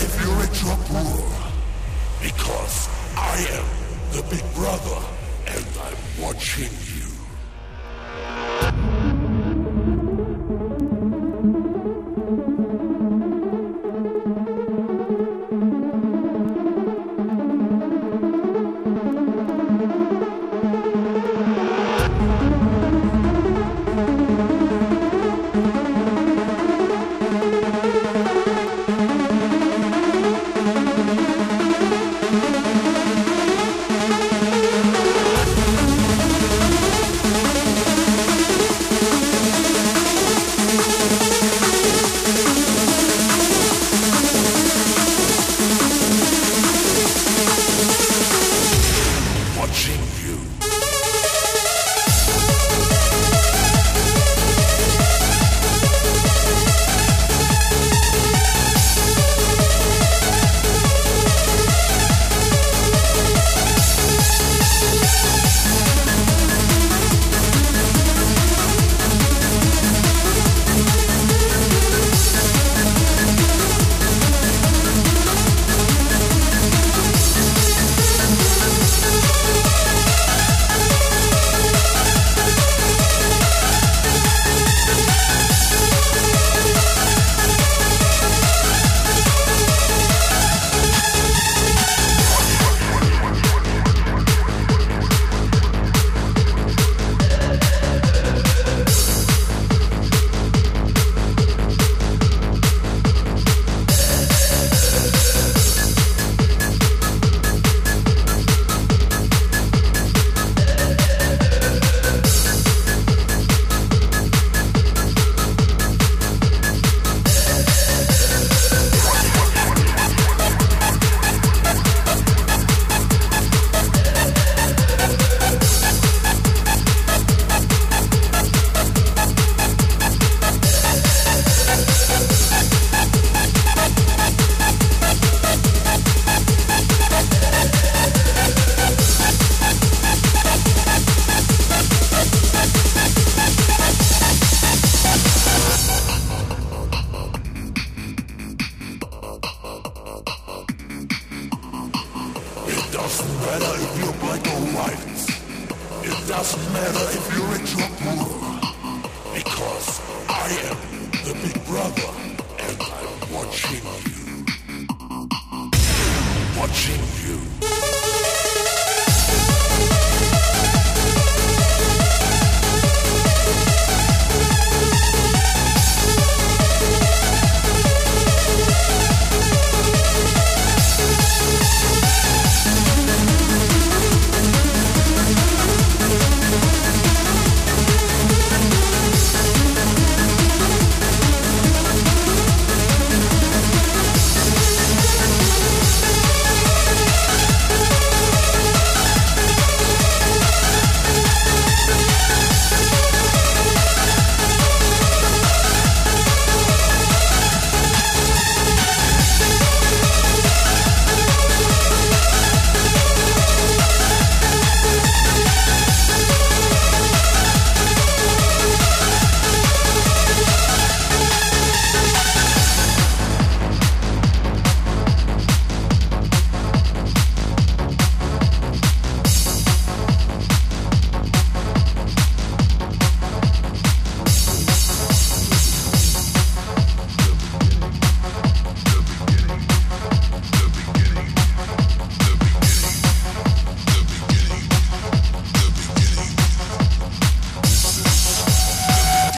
if you're a drop ruler. Because I am the big brother and I'm watching you. Doesn't matter if you're black or white. It doesn't matter if you're rich or poor. Because I am